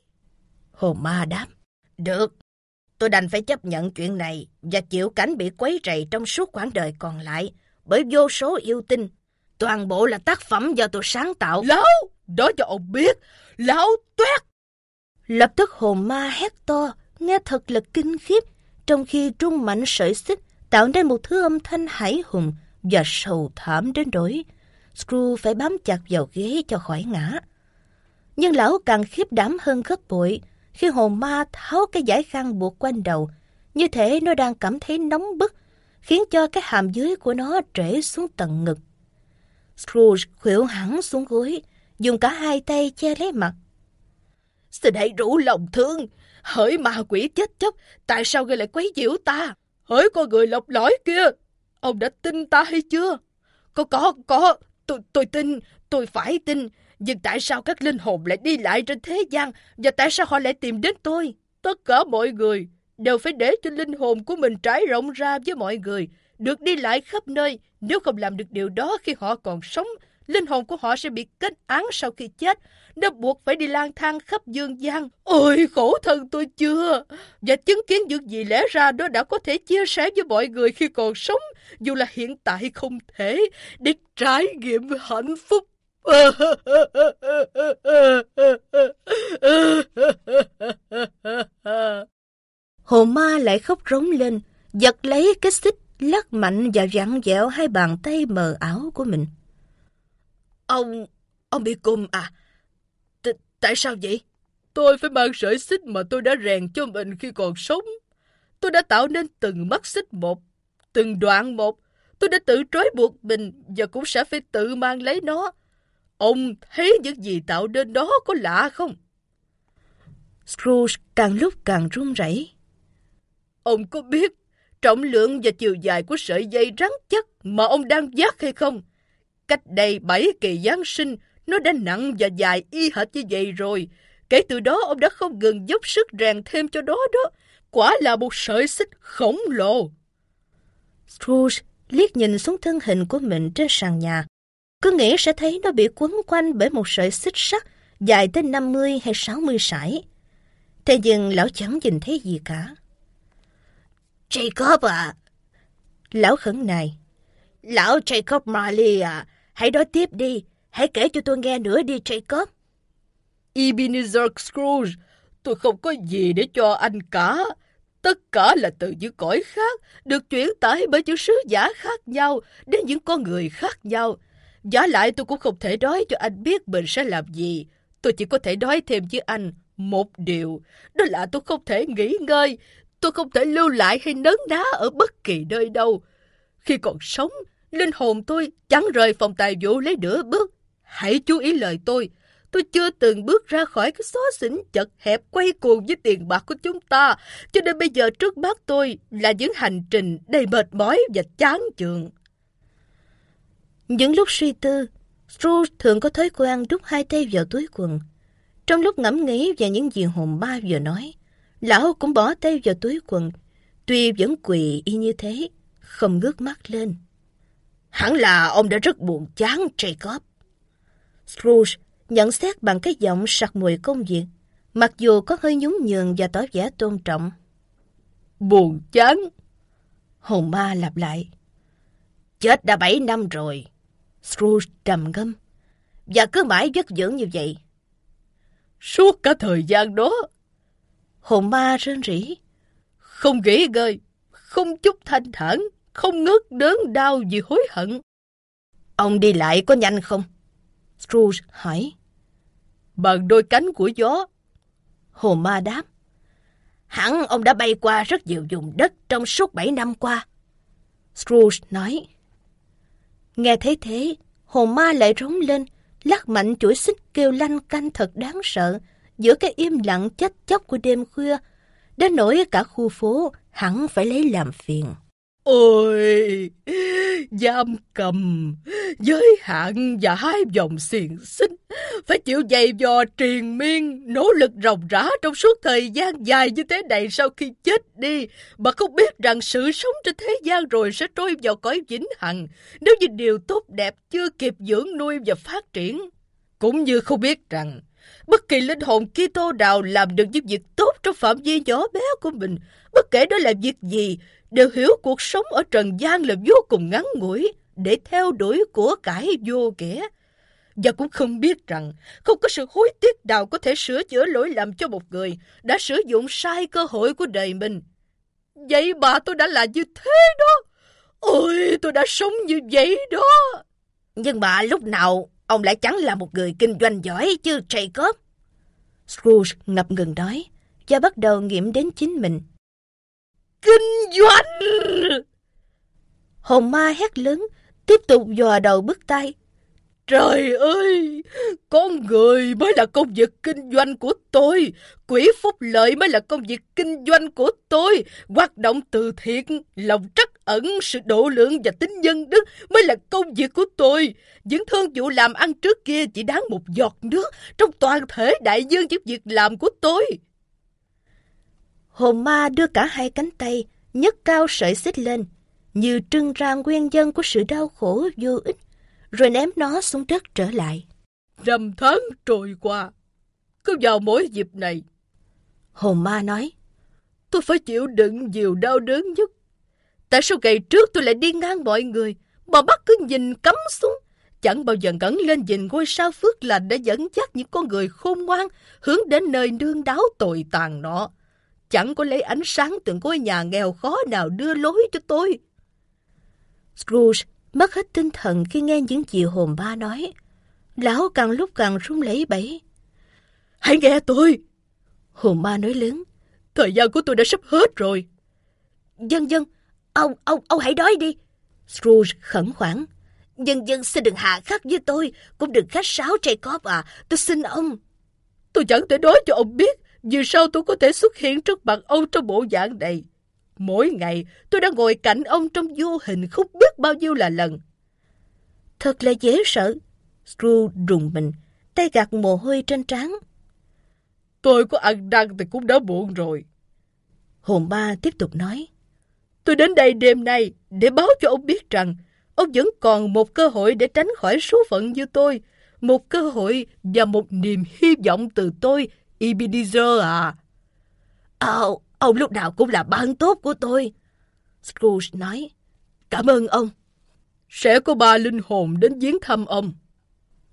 Hồn ma đáp. Được. Tôi đành phải chấp nhận chuyện này và chịu cảnh bị quấy rầy trong suốt quãng đời còn lại bởi vô số yêu tinh. Toàn bộ là tác phẩm do tôi sáng tạo. Lão, đó cho ông biết. Lão toét. Lập tức hồn ma hét to, nghe thật là kinh khiếp, trong khi trung mạnh sợi xích tạo nên một thứ âm thanh hải hùng và sầu thảm đến nỗi Screw phải bám chặt vào ghế cho khỏi ngã. Nhưng lão càng khiếp đảm hơn gấp bội khi hồn ma tháo cái giải khăn buộc quanh đầu, như thể nó đang cảm thấy nóng bức, khiến cho cái hàm dưới của nó trễ xuống tận ngực. Scrooge khuỵu hẳn xuống gối, dùng cả hai tay che lấy mặt. Xin hãy rủ lòng thương, hỡi ma quỷ chết chóc, tại sao ngươi lại quấy nhiễu ta? Hỡi con người lọc lõi kia, ông đã tin ta hay chưa? Có, có, có, tôi, tôi tin, tôi phải tin, nhưng tại sao các linh hồn lại đi lại trên thế gian và tại sao họ lại tìm đến tôi? Tất cả mọi người đều phải để cho linh hồn của mình trải rộng ra với mọi người, được đi lại khắp nơi. Nếu không làm được điều đó khi họ còn sống, linh hồn của họ sẽ bị kết án sau khi chết. Nó buộc phải đi lang thang khắp dương gian. Ôi khổ thân tôi chưa! Và chứng kiến những gì lẽ ra nó đã có thể chia sẻ với mọi người khi còn sống, dù là hiện tại không thể, để trải nghiệm hạnh phúc Hồn ma lại khóc rống lên, giật lấy cái xích lắc mạnh và vặn vẹo hai bàn tay mờ ảo của mình. Ông, ông bị cùm à? T tại sao vậy? Tôi phải mang sợi xích mà tôi đã rèn cho mình khi còn sống. Tôi đã tạo nên từng mắt xích một, từng đoạn một. Tôi đã tự trói buộc mình và cũng sẽ phải tự mang lấy nó. Ông thấy những gì tạo nên đó có lạ không? Scrooge càng lúc càng run rẩy. Ông có biết trọng lượng và chiều dài của sợi dây rắn chắc mà ông đang dắt hay không? Cách đây bảy kỳ Giáng sinh, nó đã nặng và dài y hệt như vậy rồi. Kể từ đó ông đã không ngừng dốc sức rèn thêm cho đó đó. Quả là một sợi xích khổng lồ. Scrooge liếc nhìn xuống thân hình của mình trên sàn nhà cứ nghĩ sẽ thấy nó bị quấn quanh bởi một sợi xích sắt dài tới 50 hay 60 sải. Thế nhưng lão chẳng nhìn thấy gì cả. Jacob à! Lão khẩn này. Lão Jacob Marley à! Hãy nói tiếp đi. Hãy kể cho tôi nghe nữa đi Jacob. Ebenezer Scrooge, tôi không có gì để cho anh cả. Tất cả là từ những cõi khác, được chuyển tải bởi những sứ giả khác nhau đến những con người khác nhau. Giả lại tôi cũng không thể nói cho anh biết mình sẽ làm gì. Tôi chỉ có thể nói thêm với anh một điều. Đó là tôi không thể nghỉ ngơi. Tôi không thể lưu lại hay nấn ná ở bất kỳ nơi đâu. Khi còn sống, linh hồn tôi chẳng rời phòng tài vụ lấy nửa bước. Hãy chú ý lời tôi. Tôi chưa từng bước ra khỏi cái xó xỉnh chật hẹp quay cuồng với tiền bạc của chúng ta. Cho nên bây giờ trước mắt tôi là những hành trình đầy mệt mỏi và chán chường. Những lúc suy tư, Stru thường có thói quen đút hai tay vào túi quần. Trong lúc ngẫm nghĩ về những gì hồn ba vừa nói, lão cũng bỏ tay vào túi quần, tuy vẫn quỳ y như thế, không ngước mắt lên. Hẳn là ông đã rất buồn chán, Jacob. Scrooge nhận xét bằng cái giọng sặc mùi công việc, mặc dù có hơi nhún nhường và tỏ vẻ tôn trọng. Buồn chán. Hồn ma lặp lại. Chết đã bảy năm rồi. Scrooge trầm ngâm. Và cứ mãi vất dưỡng như vậy. Suốt cả thời gian đó. Hồn ma rên rỉ. Không nghỉ ngơi, không chút thanh thản, không ngớt đớn đau vì hối hận. Ông đi lại có nhanh không? Scrooge hỏi. Bằng đôi cánh của gió. Hồn ma đáp. Hẳn ông đã bay qua rất nhiều vùng đất trong suốt 7 năm qua. Scrooge nói. Nghe thấy thế, hồn ma lại rống lên, lắc mạnh chuỗi xích kêu lanh canh thật đáng sợ giữa cái im lặng chết chóc của đêm khuya, đến nỗi cả khu phố hẳn phải lấy làm phiền. Ôi, giam cầm, giới hạn và hai dòng xiềng xích, phải chịu dày dò triền miên, nỗ lực ròng rã trong suốt thời gian dài như thế này sau khi chết đi, mà không biết rằng sự sống trên thế gian rồi sẽ trôi vào cõi vĩnh hằng. Nếu như điều tốt đẹp chưa kịp dưỡng nuôi và phát triển. Cũng như không biết rằng bất kỳ linh hồn Kitô nào làm được những việc tốt trong phạm vi nhỏ bé của mình, bất kể đó là việc gì, đều hiểu cuộc sống ở trần gian là vô cùng ngắn ngủi để theo đuổi của cải vô nghĩa. Và cũng không biết rằng không có sự hối tiếc nào có thể sửa chữa lỗi lầm cho một người đã sử dụng sai cơ hội của đời mình. Vậy mà tôi đã là như thế đó. Ôi, tôi đã sống như vậy đó. Nhưng mà lúc nào ông lại chẳng là một người kinh doanh giỏi chứ Jacob. Scrooge ngập ngừng nói và bắt đầu nghiệm đến chính mình kinh doanh. Hồn ma hét lớn, tiếp tục dò đầu bứt tay. Trời ơi, con người mới là công việc kinh doanh của tôi, quỹ phúc lợi mới là công việc kinh doanh của tôi, hoạt động từ thiện, lòng trắc ẩn, sự độ lượng và tính nhân đức mới là công việc của tôi. Những thương vụ làm ăn trước kia chỉ đáng một giọt nước trong toàn thể đại dương những việc làm của tôi. Hồn ma đưa cả hai cánh tay, nhấc cao sợi xích lên, như trưng ra nguyên nhân của sự đau khổ vô ích, rồi ném nó xuống đất trở lại. Năm tháng trôi qua, cứ vào mỗi dịp này. Hồn ma nói, tôi phải chịu đựng nhiều đau đớn nhất. Tại sao ngày trước tôi lại đi ngang mọi người, mà bắt cứ nhìn cắm xuống, chẳng bao giờ ngẩng lên nhìn ngôi sao phước lành để dẫn dắt những con người khôn ngoan hướng đến nơi nương đáo tồi tàn nọ chẳng có lấy ánh sáng từ ngôi nhà nghèo khó nào đưa lối cho tôi. Scrooge mất hết tinh thần khi nghe những gì hồn ba nói. Lão càng lúc càng run lẩy bẩy. Hãy nghe tôi! Hồn ba nói lớn. Thời gian của tôi đã sắp hết rồi. Dân dân, ông, ông, ông hãy nói đi. Scrooge khẩn khoản. Dân dân xin đừng hạ khắc với tôi, cũng đừng khách sáo Jacob à, tôi xin ông. Tôi chẳng thể nói cho ông biết vì sao tôi có thể xuất hiện trước mặt ông trong bộ dạng này? Mỗi ngày tôi đã ngồi cạnh ông trong vô hình không biết bao nhiêu là lần. Thật là dễ sợ. Screw rùng mình, tay gạt mồ hôi trên trán. Tôi có ăn năn thì cũng đã muộn rồi. Hồn ba tiếp tục nói. Tôi đến đây đêm nay để báo cho ông biết rằng ông vẫn còn một cơ hội để tránh khỏi số phận như tôi. Một cơ hội và một niềm hy vọng từ tôi Ebenezer à? Ồ, ông lúc nào cũng là bạn tốt của tôi. Scrooge nói. Cảm ơn ông. Sẽ có ba linh hồn đến viếng thăm ông.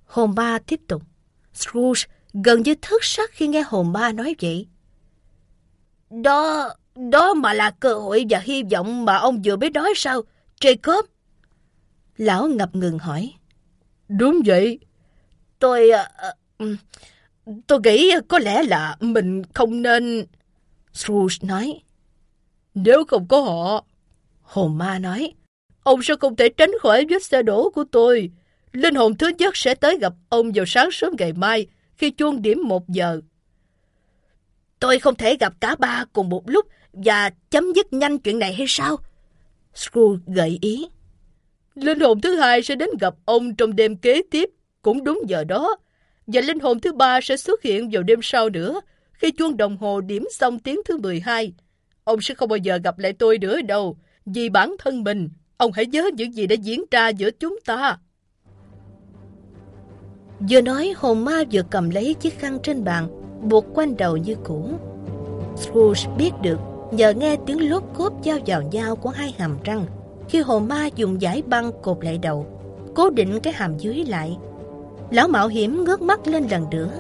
Hồn ba tiếp tục. Scrooge gần như thất sắc khi nghe hồn ba nói vậy. Đó, đó mà là cơ hội và hy vọng mà ông vừa mới nói sao, Jacob? Lão ngập ngừng hỏi. Đúng vậy. Tôi... Uh, Tôi nghĩ có lẽ là mình không nên... Scrooge nói. Nếu không có họ... Hồn ma nói. Ông sẽ không thể tránh khỏi vết xe đổ của tôi. Linh hồn thứ nhất sẽ tới gặp ông vào sáng sớm ngày mai khi chuông điểm một giờ. Tôi không thể gặp cả ba cùng một lúc và chấm dứt nhanh chuyện này hay sao? Scrooge gợi ý. Linh hồn thứ hai sẽ đến gặp ông trong đêm kế tiếp, cũng đúng giờ đó và linh hồn thứ ba sẽ xuất hiện vào đêm sau nữa, khi chuông đồng hồ điểm xong tiếng thứ 12. Ông sẽ không bao giờ gặp lại tôi nữa đâu, vì bản thân mình, ông hãy nhớ những gì đã diễn ra giữa chúng ta. Vừa nói hồn ma vừa cầm lấy chiếc khăn trên bàn, buộc quanh đầu như cũ. Scrooge biết được nhờ nghe tiếng lốp cốp giao vào nhau của hai hàm răng khi hồn ma dùng giải băng cột lại đầu, cố định cái hàm dưới lại Lão mạo hiểm ngước mắt lên lần nữa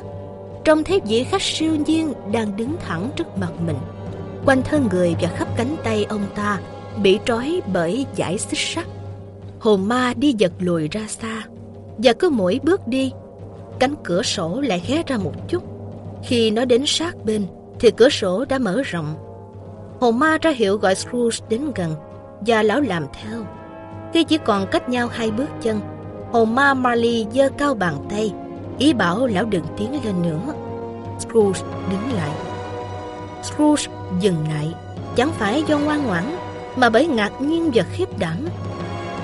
Trông thấy vị khách siêu nhiên đang đứng thẳng trước mặt mình Quanh thân người và khắp cánh tay ông ta Bị trói bởi giải xích sắt Hồn ma đi giật lùi ra xa Và cứ mỗi bước đi Cánh cửa sổ lại hé ra một chút Khi nó đến sát bên thì cửa sổ đã mở rộng. Hồn ma ra hiệu gọi Scrooge đến gần và lão làm theo. Khi chỉ còn cách nhau hai bước chân, hồn ma Marley giơ cao bàn tay, ý bảo lão đừng tiến lên nữa. Scrooge đứng lại. Scrooge dừng lại, chẳng phải do ngoan ngoãn, mà bởi ngạc nhiên và khiếp đảm.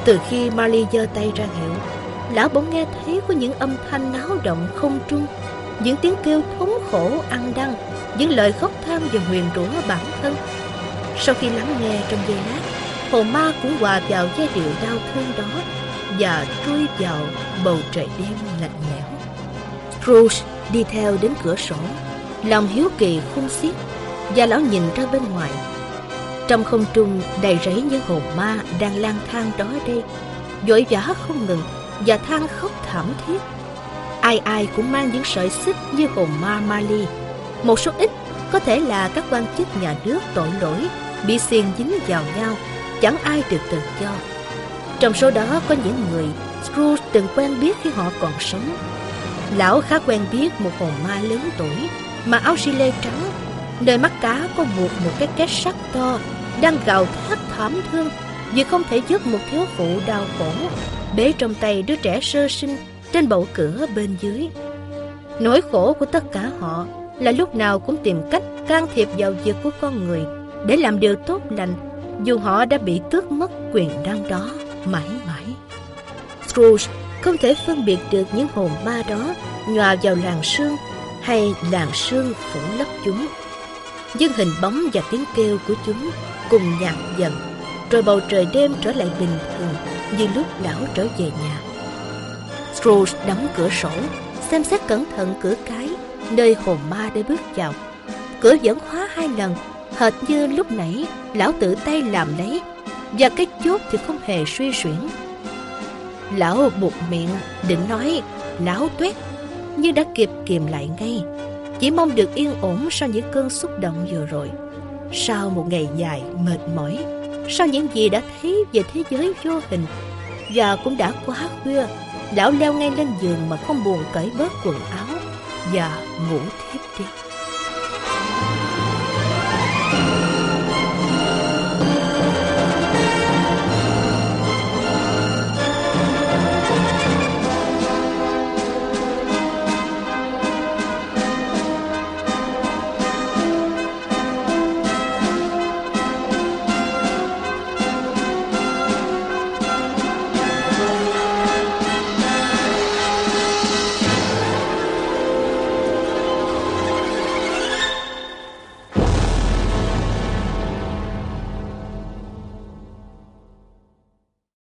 Từ khi Marley giơ tay ra hiệu, lão bỗng nghe thấy có những âm thanh náo động không trung, những tiếng kêu thống khổ ăn đăng, những lời khóc than và huyền rủa bản thân. Sau khi lắng nghe trong giây lát, hồn ma cũng hòa vào giai điệu đau thương đó và trôi vào bầu trời đêm lạnh lẽo. Scrooge đi theo đến cửa sổ, lòng hiếu kỳ khung xiết và lão nhìn ra bên ngoài. Trong không trung đầy rẫy những hồn ma đang lang thang đó đây, vội vã không ngừng và than khóc thảm thiết. Ai ai cũng mang những sợi xích như hồn ma Mali. Một số ít có thể là các quan chức nhà nước tội lỗi bị xiên dính vào nhau, chẳng ai được tự do. Trong số đó có những người Scrooge từng quen biết khi họ còn sống. Lão khá quen biết một hồn ma lớn tuổi mà áo xi lê trắng, nơi mắt cá có buộc một cái két sắt to, đang gào thét thảm thương vì không thể giúp một thiếu phụ đau khổ, bế trong tay đứa trẻ sơ sinh trên bậu cửa bên dưới. Nỗi khổ của tất cả họ là lúc nào cũng tìm cách can thiệp vào việc của con người để làm điều tốt lành dù họ đã bị tước mất quyền năng đó mãi mãi. Scrooge không thể phân biệt được những hồn ma đó nhòa vào làng sương hay làng sương phủ lấp chúng. Nhưng hình bóng và tiếng kêu của chúng cùng nhạt dần, rồi bầu trời đêm trở lại bình thường như lúc lão trở về nhà. Scrooge đóng cửa sổ, xem xét cẩn thận cửa cái, nơi hồn ma đã bước vào. Cửa vẫn khóa hai lần, hệt như lúc nãy lão tự tay làm lấy, và cái chốt thì không hề suy xuyển. Lão buộc miệng, định nói, lão tuyết nhưng đã kịp kìm lại ngay. Chỉ mong được yên ổn sau những cơn xúc động vừa rồi. Sau một ngày dài mệt mỏi, sau những gì đã thấy về thế giới vô hình, và cũng đã quá khuya, lão leo ngay lên giường mà không buồn cởi bớt quần áo và ngủ thiếp đi.